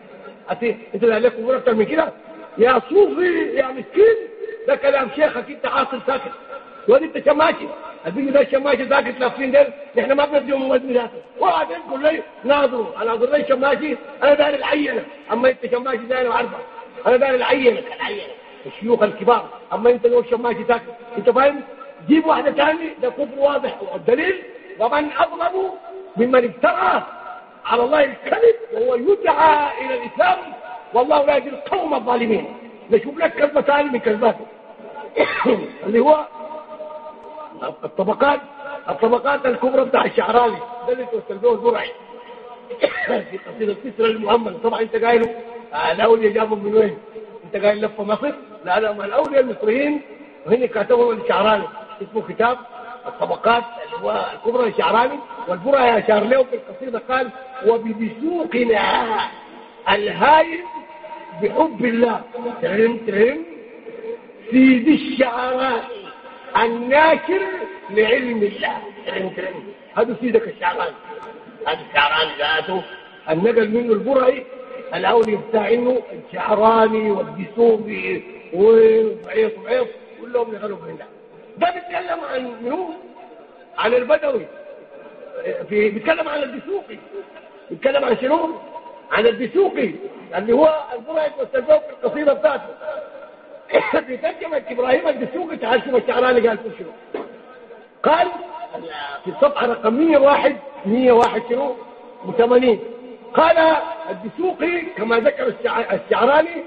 أنت اللي عليكم أكتر من كده؟ يا صوفي يا مسكين ده كلام شيخك انت عاصر ساكت. ودي انت شماشي. البيجي ده شماشي ساكت لافين ديل. نحن ما بنديهم وزن ذاته. وبعدين كل لي ناظروا أنا أقول لي شماشي أنا داير العينة. أما انت شماشي زي أنا عارفه أنا داير العينة. العينه الشيوخ الكبار. أما انت لو شماشي ساكت. انت فاهم؟ جيب واحدة ثانية ده كفر واضح والدليل. ومن أظلم ممن افترى على الله الكذب وهو يدعى إلى الإسلام والله لا يهدي القوم الظالمين. نشوف لك كلمة ثانية من كلماته اللي هو الطبقات الطبقات الكبرى بتاع الشعراني ده اللي توصل به البرعي. في قصيدة كسرى المؤمن طبعا انت قايله الأولياء جابوا من وين؟ انت قايل لفه مصر؟ لا لا ما الأولياء المصريين وهنا كاتبهم الشعراني. اسمه كتاب الطبقات الكبرى الشعراني. والبرعي أشار له في القصيدة قال وبدسوقنا الهائل بحب الله. ترم ترم سيد الشعراني الناشر لعلم الله. ترم ترم هذا سيدك الشعراني هذا الشعراني ذاته. النقل منه البرعي الاولي بتاع إنه الشعراني والدسوقي وعيط وعيط كلهم نقلوا من الله. ده بيتكلم عن منو؟ عن البدوي. في بيتكلم عن الدسوقي بيتكلم عن شنو؟ عن الدسوقي اللي هو البرعي والسجوب في القصيدة بتاعته. بترجمة إبراهيم الدسوقي تعال شوف الشعراني قال شنو قال في الصفحة رقم 101 101 شنو؟ و80 قال الدسوقي كما ذكر الشعراني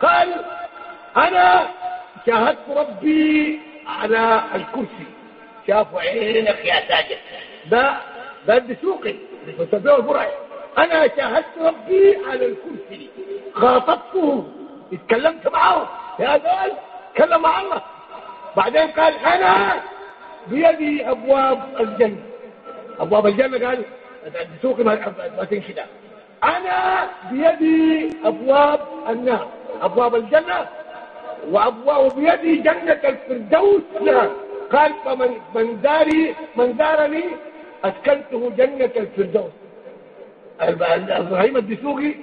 قال أنا شاهدت ربي على الكرسي. شافوا عينك يا ساجد. ده ده الدسوقي وتبعه البرعي أنا شاهدت ربي على الكرسي. خاطبته اتكلمت معه. يا دول تكلم مع الله. بعدين قال أنا بيدي أبواب الجنة. أبواب الجنة قال الدسوقي ما تنشدها أنا بيدي أبواب النار. أبواب الجنة. وأبواب بيدي جنة الفردوس. قال فمن من داري من دارني أسكنته جنة الفردوس. إبراهيم الدسوقي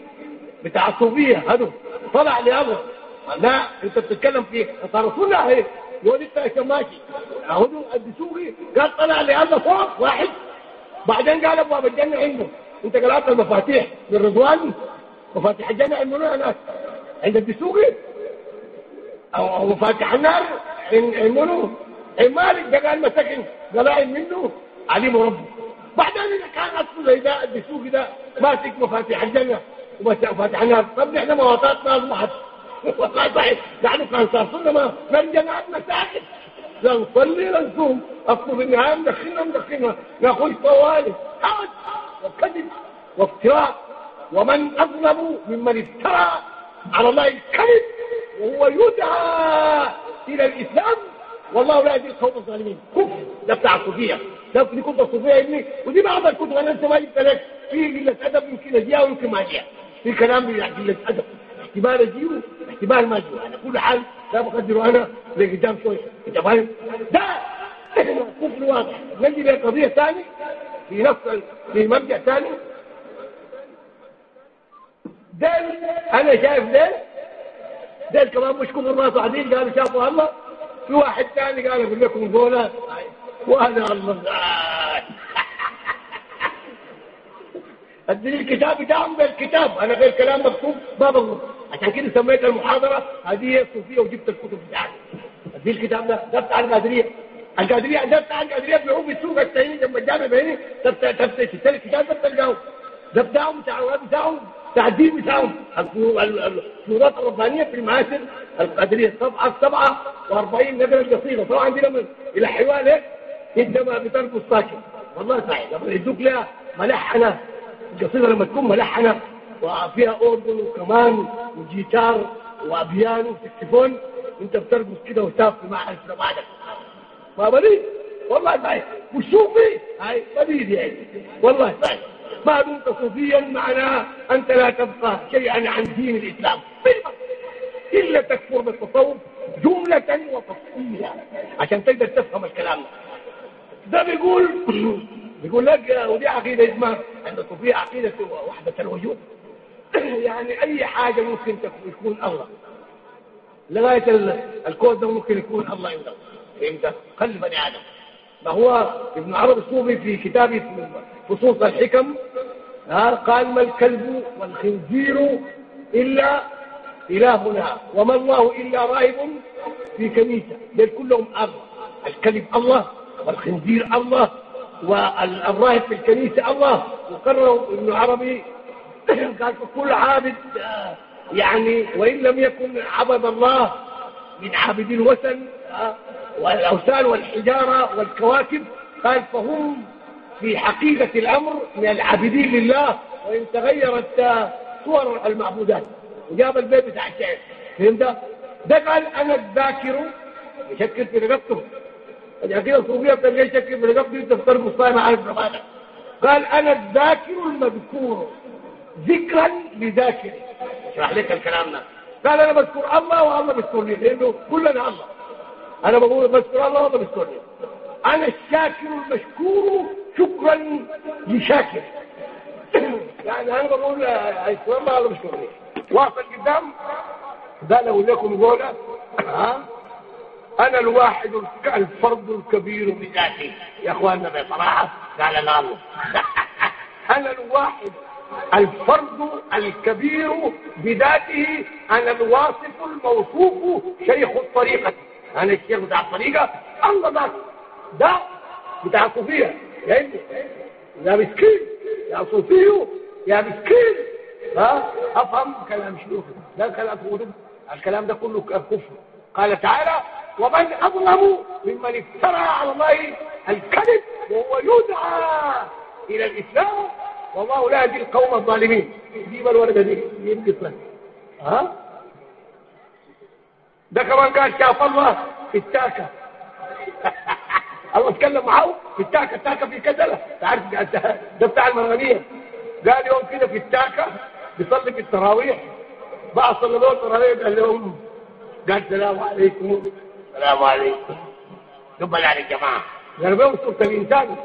بتاع الصوفية هذا طلع لهذا لا أنت بتتكلم في رسول الله إيه؟ يقول انت يا شماشي. هذا الدسوقي قال طلع لهذا فوق واحد. بعدين قال ابواب الجنة عنده. أنت قرأت المفاتيح للرضوان؟ مفاتيح عند منو ناس عند الدسوقي؟ أو مفاتيح النار عند منو عند مالك ده قال مسكن قلائل منه. عليم ربه. بعدين إذا كان اصله زي ده ده ماسك مفاتيح الجنة ومفاتيح النار. طب نحن مواطاتنا اصبحت والله صحيح نحن كان صار صرنا ما نرجع عندنا ساكت لا نصلي لا نصوم. اصله في النهاية مدخلنا مدخلنا ناخذ طوالي وكذب وافتراء. ومن أظلم ممن افترى على الله الكذب وهو يدعى إلى الإسلام. والله لا يهدي القوم الظالمين. كفر ده بتاع ده دي كنت الصوفية يا ابني ودي بعض الكتب أنا انت ما جبت لك. في قلة أدب يمكن أجيها ويمكن ما أجيها. في كلام قلة أدب. احتمال اجيه احتمال ما اجيه على كل حال لا بقدره أنا لقدام شوي أنت فاهم؟ ده كفر واضح. نجي لقضية ثانية. في نفس في مرجع ثاني. دل أنا شايف دل دل كمان مش كفر راسه عديد قالوا شافوا الله. في واحد ثاني قال أقول لكم ذولا وأنا الله اديني الكتاب بتاعهم بالكتاب أنا غير كلام مكتوب؟ ما بغلط عشان كده سميت المحاضرة هي الصوفية وجبت الكتب بتاعتي. ادي الكتاب ده ده بتاع القادرية. القادرية ده بتاع القادرية بيعوه السوق التاني جنب الجامع بيني تشتري الكتاب ده بتلقاه. ده بتاعهم بتاع بتاعهم بتاع الدين بتاعهم الصورات الربانية في المآثر القادرية صفحه 47 نقله قصيرة. طبعا دي لما إلى حوالي إيه؟ انت ما بترقص ساكن والله صحيح لما يدوك لها ملحنة. القصيده لما تكون ملحنة. وفيها اورجن وكمان وجيتار وبيانو وسكسفون انت بترقص كده وتاف مع بعدك ما بليد والله صحيح وشوفي. هاي بليد يعني. والله صحيح ما دمت صوفيا معناه أنت لا تبقى شيئا عن دين الإسلام. إلا تكفر بالتصوف جملة وتفصيلا عشان تقدر تفهم الكلام. ده بيقول بيقول لك ودي عقيدة اسمها عند الصوفية عقيدة وحدة الوجود. يعني أي حاجة ممكن تكون الله. لغاية الكود ده ممكن يكون الله عنده فهمت؟ قلب بني آدم. ما هو ابن عرب الصوفي في كتابه فصوص الحكم قال ما الكلب والخنزير إلا إلهنا وما الله إلا راهب في كنيسة. دول كلهم أرض الكلب الله والخنزير الله والراهب في الكنيسة الله. وقرروا ابن عربي. قال كل عابد يعني وإن لم يكن عبد الله من عابدي الوثن والأوثان والحجارة والكواكب قال فهم في حقيقة الأمر من العابدين لله. وإن تغيرت صور المعبودات. وجاب البيت بتاع الشعر فهمت؟ ده قال أنا الذاكر يشكل في رقبته. العقيدة الصوفية بتلقى يشكل رقبته أنت في طرف الصائم عارف قال أنا الذاكر المذكور ذكرا لذاكر. اشرح لك الكلام ده. قال أنا بذكر الله والله بذكرني لأنه كلنا الله. أنا بقول بذكر الله والله بذكرني أنا الشاكر المشكور شكرا لشاكر. يعني أنا بقول أشكر الله بذكرني واصل قدام قال أقول لكم قولة ها؟ أنا الواحد الفرد الكبير بذاتي. يا أخواننا بصراحة قال أنا الله. أنا الواحد الفرد الكبير بذاته أنا الواصف الموصوف شيخ الطريقة. أنا الشيخ بتاع الطريقة. الله ذاك ده بتاع الصوفية. يا إبني. يا مسكين. يا صوفيه يا مسكين. ها؟ أفهم كلام شيوخ ده كلام الكلام ده كله كفر. قال تعالى ومن أظلم ممن افترى على الله الكذب وهو يدعى إلى الإسلام والله لا يهدي القوم الظالمين. دي الوردة دي ينقص ها؟ ده كمان قال شاف الله في التاكة. الله اتكلم معه في التاكة التاكة في كذلة تعرف ده؟ بتاع المرغنية قال يوم كده في التاكة بيصلي في التراويح. بعد صلى الله التراويح قال لهم قال السلام عليكم. السلام عليكم. قبل على الجماعة قال بيهم سورة الإنسان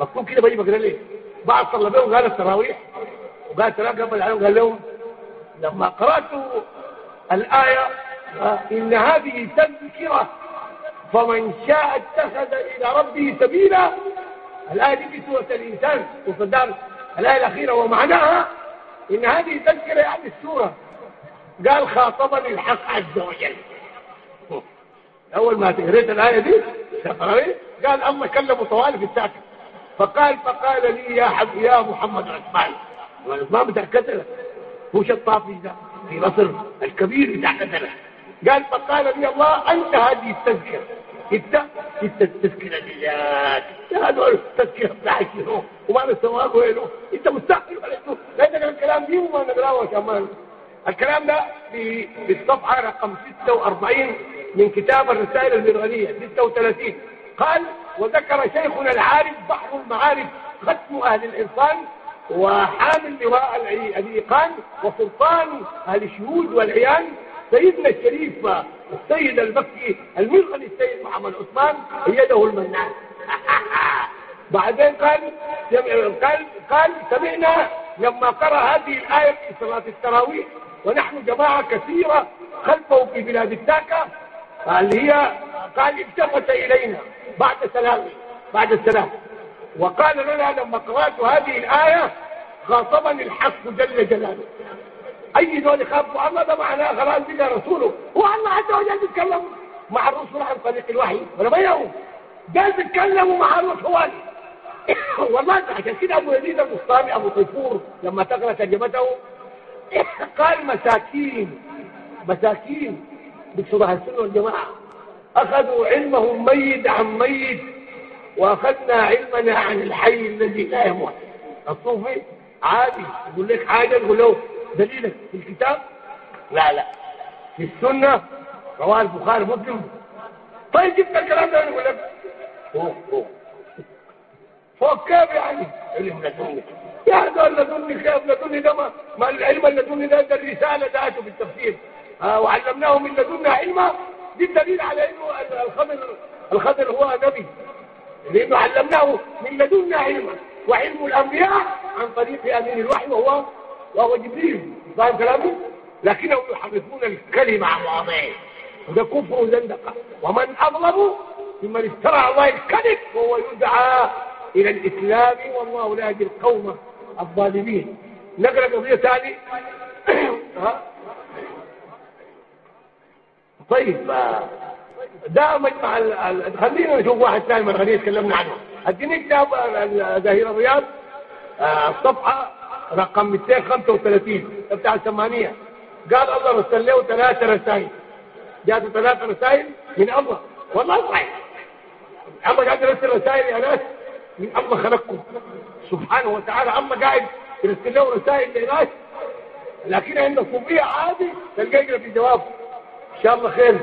مكتوب كده بيجي بقرا ليه بعد صلى بيهم قال التراويح. وقال السلام قبل عليهم قال لهم لما قرأت الآية إن هذه تذكرة فمن شاء اتخذ إلى ربه سبيلا. الآية دي في سورة الإنسان وصدام الآية الأخيرة ومعناها إن هذه تذكرة يعني السورة. قال خاطبني الحق عز وجل. أول ما قريت الآية دي قال الله كلمه طوال في الساكن. فقال فقال لي يا حب يا محمد عثمان عثمان بتاع كتلة. هو شطافي ده في مصر الكبير بتاع كتلة. قال فقال لي الله أنت هذه التذكرة. إنت إنت التذكرة لله هذا التذكرة بتاعك وما الثواب وينه؟ إنت مستحيل ولا شنو؟ لا الكلام دي وما نقراه كمان الكلام ده في الصفحة رقم 46 من كتاب الرسائل المرغنية 36 قال وذكر شيخنا العارف بحر المعارف ختم أهل الإنسان وحامل لواء الإيقان وسلطان أهل الشهود والعيان سيدنا الشريف السيد المكي المرغني السيد محمد عثمان يده المنان. بعدين قال قال قال سمعنا لما قرأ هذه الآية في صلاة التراويح ونحن جماعة كثيرة خلفه في بلاد التاكة اللي هي قال التفت إلينا بعد سلام بعد السلام. وقال لنا لما قرأت هذه الآية خاطبني الحق جل جلاله. أي دول يخافوا الله؟ ده معناه خلاص بقى رسوله. هو الله عز وجل بيتكلم مع الرسل عن طريق الوحي. ولا ما يوم قال بيتكلموا مع الرسول. والله عشان كده أبو يزيد المصطامي أبو طيفور لما تقرأ ترجمته قال مساكين مساكين. بصلاح السنة والجماعة. أخذوا علمهم ميت عن ميت وأخذنا علمنا عن الحي الذي لا يموت. الصوفي عادي يقول لك حاجة يقول له دليلك في الكتاب؟ لا لا. في السنة رواه البخاري مسلم طيب جبت الكلام ده يقول لك. فوق فوق فوق كيف يعني؟ علم لدني. يا دول لدني كيف؟ لدني ده ما العلم اللدني ده ده الرسالة ذاته في التفسير آه وعلمناه من لدنا علما دي الدليل على إنه الخضر الخضر هو نبي لأنه علمناه من لدنا علما وعلم الأنبياء عن طريق امين الوحي وهو وهو جبريل. فاهم كلامي؟ لكنهم يحرفون الكلمة عن مواضعه وده كفر وزندقة ومن أظلم ممن افترى على الله الكذب وهو يدعى إلى الإسلام والله لا يهدي القوم الظالمين. نقرأ قضية ثانية. طيب ده مجمع خلينا نشوف واحد ثاني من الغنية تكلمنا عنه. اديني كتاب زهير الرياض. الصفحة رقم 235 بتاع الثمانية. قال الله رسل له ثلاثة رسائل. جاته ثلاثة رسائل من الله. والله صحيح. الله قاعد يرسل رسائل يا ناس من الله خلقكم. سبحانه وتعالى الله قاعد يرسل له رسائل لناس لكن عند الصوفية عادي تلقى يقرأ في جواب ان شاء الله خير.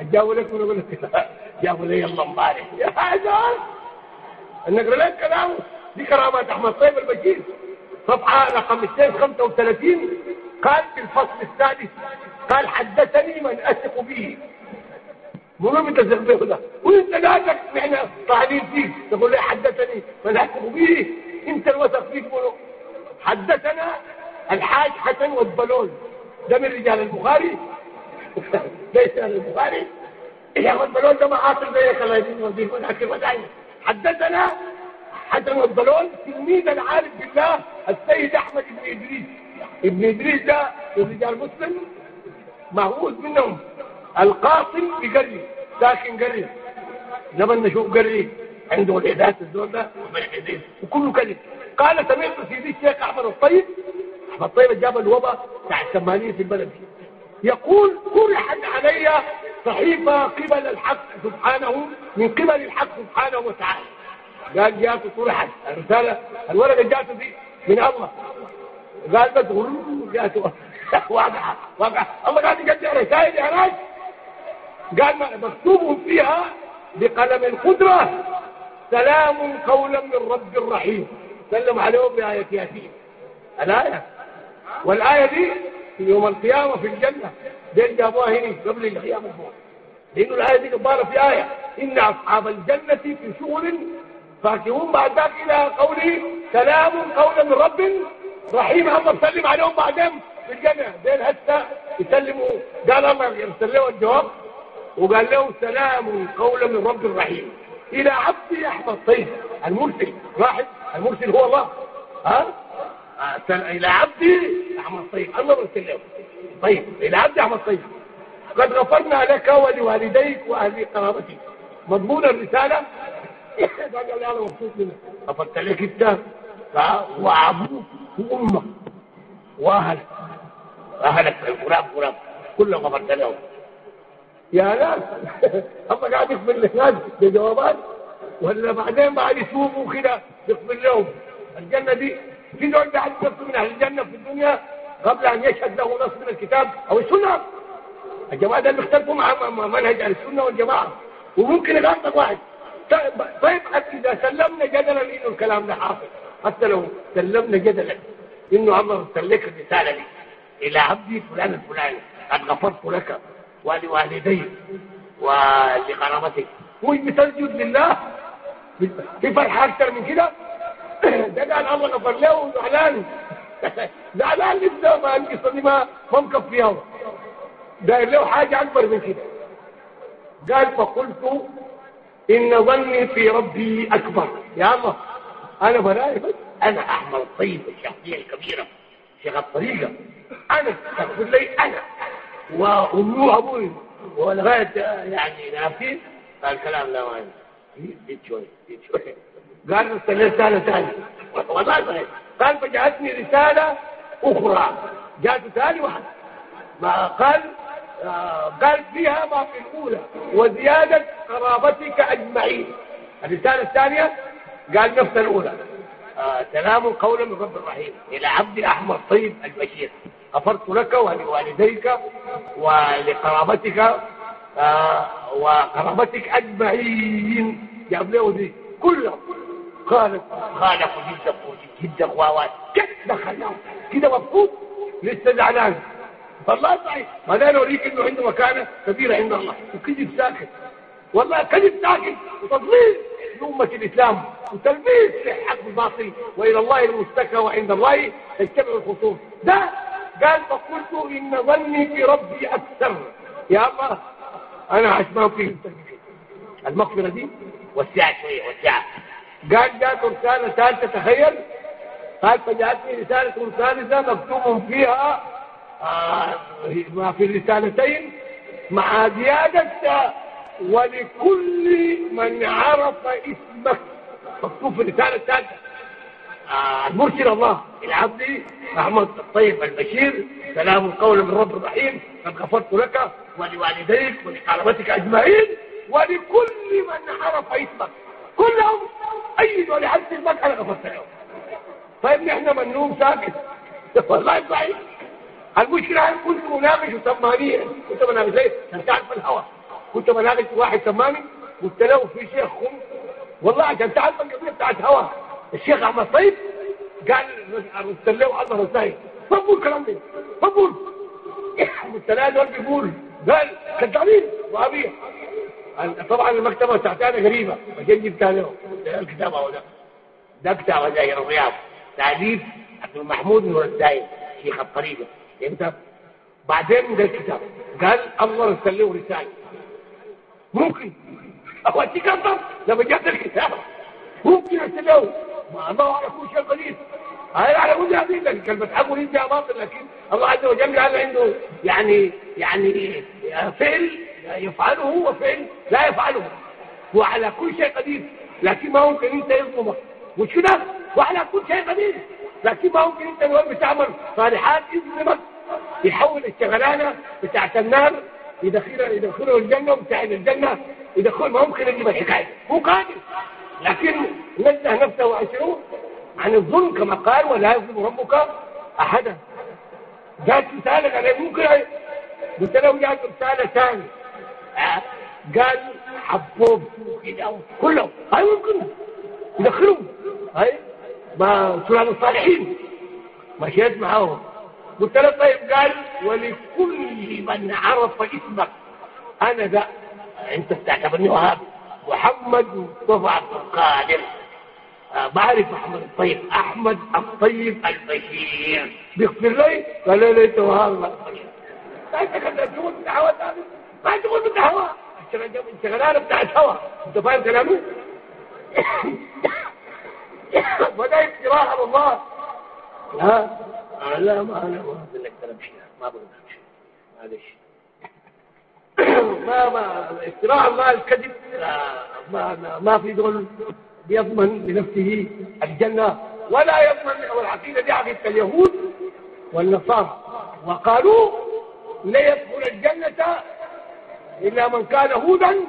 أجاوب لك ونقول لك. جابوا لي الله مبارك. يا هذا نقرأ لك كلامه دي كرامات أحمد طيب البشير. صفحة رقم 235 قال في الفصل السادس قال حدثني من أثق به. منو بتثق به ده وإنت لازم إحنا طالعين فيك تقول لي حدثني من أثق به. إنت الوثق فيك منو حدثنا الحاج حسن والبلول. ده من رجال البخاري. ليس البخاري. يا اخو البلول ده معاصر زيك الله يدين ويديك ونحكي وداعي حدثنا حسن والبلول تلميذ العارف بالله السيد أحمد بن إدريس. ابن إدريس ده من رجال مسلم مهووس منهم. القاسم بقري. ساكن قري. زمن نشوف قري. عنده الإعداد الزول ده وكله كذب قال سمعت سيدي الشيخ أحمد الطيب. أحمد الطيب جاب الوباء بتاع الثمانين في البلد. يقول طرحت علي صحيفة قبل الحق سبحانه من قبل الحق سبحانه وتعالى. قال جاءته طرحت الرسالة الورقة جاءته دي من الله. قال بس جاءته واقعة واقعة الله قال يقدر رسائل يا راجل. قال مكتوب فيها بقلم القدرة سلام قولا من رب رحيم. سلم عليهم بآية ياسين. الآية. والآية دي في يوم القيامة في الجنة. دين جابوها هنا قبل القيامة لأنه الآية دي قبارة في آية. إن أصحاب الجنة في شغل فاكهون بعد ذلك إلى قوله سلام قولا من رب رحيم. الله سلم عليهم بعدين في الجنة. دين هسه يسلموا. قال الله يرسل له الجواب وقال له سلام قولا من رب رحيم. إلى عبد أحمد طيب المرسل. واحد. المرسل هو الله. ها؟ إلى عبدي أحمد طيب الله مرسل له طيب إلى عبدي أحمد طيب قد غفرنا لك ولوالديك وأهل قرابتك. مضمون الرسالة؟ قال له أنا مبسوط منك غفرت لك أنت وأبوك وأمك وأهلك. أهلك. الغراب غراب. كلهم غفرت لهم. يا ناس الله قاعد يقبل للناس بجوابات ولا بعدين بعد يسوقوا كده يقبل لهم. الجنة دي في دول قاعد يصل من أهل الجنة في الدنيا قبل أن يشهد له نص من الكتاب أو السنة. الجماعة ده بيختلفوا مع منهج أهل السنة والجماعة. وممكن يغلط واحد. طيب إذا سلمنا جدلا إنه الكلام ده حاصل. حتى لو سلمنا جدلا إنه الله ارسل لك الرسالة دي. إلى عبدي فلان الفلاني. قد غفرت لك ولوالديك ولقرابتك. مش بتسجد لله؟ في فرحة أكثر من كده؟ ده قال الله غفر له وزعلان. زعلان لسه ما القصة دي ما ما مكفيها داير له حاجة أكبر من كده. قال فقلت إن ظني في ربي أكبر. يا الله أنا براي بس أنا أحمد الطيب الشخصية الكبيرة شيخ الطريقة أنا تقول لي أنا. وأمي وأبوي ولغاية يعني نافين قال كلام لا ما زيد شوي زيد شوي. قال ارسل رسالة ثانية. والله قال فجاءتني رسالة أخرى. جاءت ثاني واحد ما قال آه قال فيها ما في الأولى. وزيادة قرابتك أجمعين. الرسالة الثانية قال نفس الأولى. آه سلام قولا من رب الرحيم. إلى عبد أحمد طيب البشير. غفرت لك ولوالديك ولقرابتك آه وقرابتك أجمعين. جاب له دي كلهم. خالف خالفوا جدا جدا خوات كيف دخلناهم كده مبسوط لسه زعلان والله صحيح ما ده نوريك إنه عنده مكانة كبيرة عند الله وكذب ساكت. والله كذب ساكت وتضليل لأمة الإسلام وتلبيس للحق الباطل وإلى الله المستكى وعند الله تجتمع الخصوم. ده قال فقلت إن ظني في ربي أكثر. يا الله أنا عشمان فيه. المغفرة دي وسعت شوية وسعت. قال جاءت رسالة ثالثة تخيل. قال فجاءتني رسالة ثالثة مكتوب فيها آه ما في الرسالتين مع زيادة ولكل من عرف اسمك. مكتوب في الرسالة الثالثة المرسل الله العبد أحمد الطيب البشير. سلام القول من رب الرحيم. قد غفرت لك ولوالديك ولقرابتك أجمعين. ولكل من عرف اسمك. كلهم أي دول يحسن بك أنا غفرت له طيب نحن منوم ساكت. والله صحيح المشكلة أن كنت مناقش سمانيا كنت مناقش ليه كنت تعرف الهوى كنت مناقش واحد سماني. قلت له في شيخ خم. والله عشان تعرف القضية بتاعت هوى الشيخ أحمد طيب قال قلت له الله رسائل ما بقول كلام ده. ما بقول. قلت له دول بيقول. قال كذابين. وابيه طبعا المكتبة بتاعتنا قريبة عشان جبتها له الكتاب هو ده ده كتاب زي الرياض تعليف عبد المحمود نور الدايم شيخ الطريقة. انت بعدين ده الكتاب. قال الله ارسل له رسالة. ممكن. هو تكذب لما جاب الكتاب. ممكن ارسل له ما الله على كل شيء قدير. هاي على كل هذه لكن كلمة انت يا باطل لكن الله عز وجل قال عنده يعني يعني فعل يفعله وفعل لا يفعله. وعلى كل شيء قدير لكن ما ممكن أنت يظلمك مش كده وعلى كل شيء قدير. لكن ما ممكن أنت الوقت بتعمل؟ صالحات يظلمك. يحول الشغلانة بتاعت النار يدخلها يدخله الجنة وبتاع الجنة. يدخل ما ممكن يجيب الحكاية هو قادر. لكن نزه نفسه شنو عن الظلم كما قال ولا يظلم ربك أحدا. جات رساله قال ممكن قلت له جات رساله ثانية قال حبوب. كده كله هاي ممكن. يدخلهم. هاي. ما سلام الصالحين. مشيت معاهم. قلت له طيب قال ولكل من عرف اسمك. أنا ذا. أنت بتعتبرني وهابي محمد مصطفى عبد القادر. آه بعرف احمد الطيب. أحمد الطيب البشير. بيغفر لي؟ قال لي ليت وهذا انت كنت تقول بالدعوات هذه ما تقول بالدعوات الشغلانه بتاعت هوا. انت فاهم كلامي؟ وده افتراء على الله. لا. لا ما أنا ما أقول لك كلام شيء. ما بقول لك شيء. معلش ما ما افتراء على الله الكذب ما ما, في دول بيضمن لنفسه الجنة ولا يضمن والعقيدة دي عقيدة اليهود والنصارى. وقالوا لا يدخل الجنة إلا من كان هودا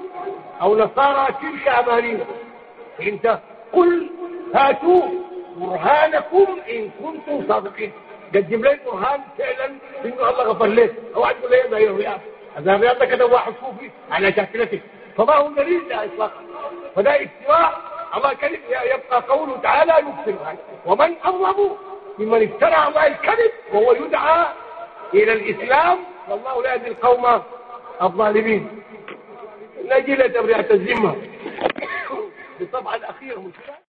أو نصارى تلك أمانينا فإنت قل هاتوا برهانكم إن كنتم صادقين. قدم لي برهان فعلا إنه الله غفر لك. أو عدوا لي زي الرياض. هذا الرياض ده كده واحد صوفي على شاكلته فما هو دليل ده إطلاقا. فده افتراء الله كذب يبقى قوله تعالى يكفر ومن أظلم ممن افترى الله الكذب وهو يدعى إلى الإسلام. والله لا يهدي القوم الظالمين. نجي لتبرئة الذمة بالطبع الأخير من كده